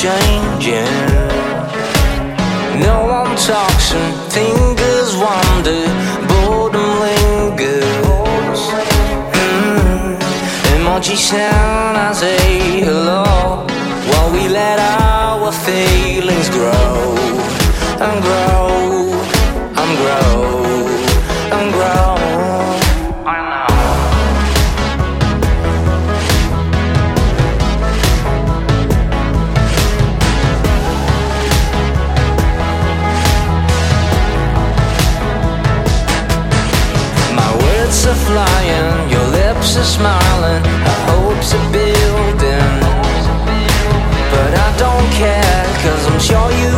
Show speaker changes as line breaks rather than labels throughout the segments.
changing. No one talks and fingers wander, boredom lingers. Mm. Emoji sound, I say hello while we let our feelings grow and grow and grow and grow. Flying, your lips are smiling, our hopes are building. But I don't care, cause I'm sure you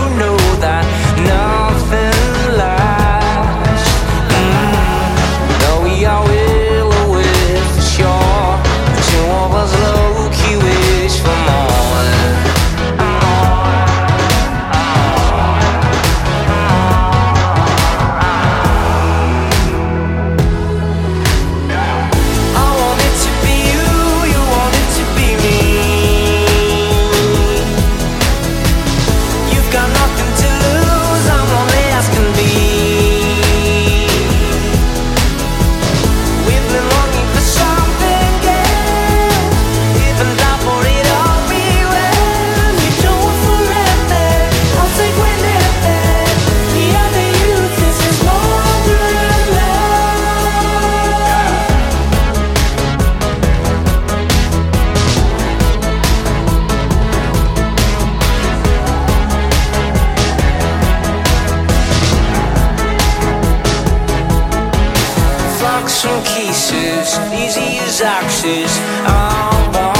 some kisses, easy as axes.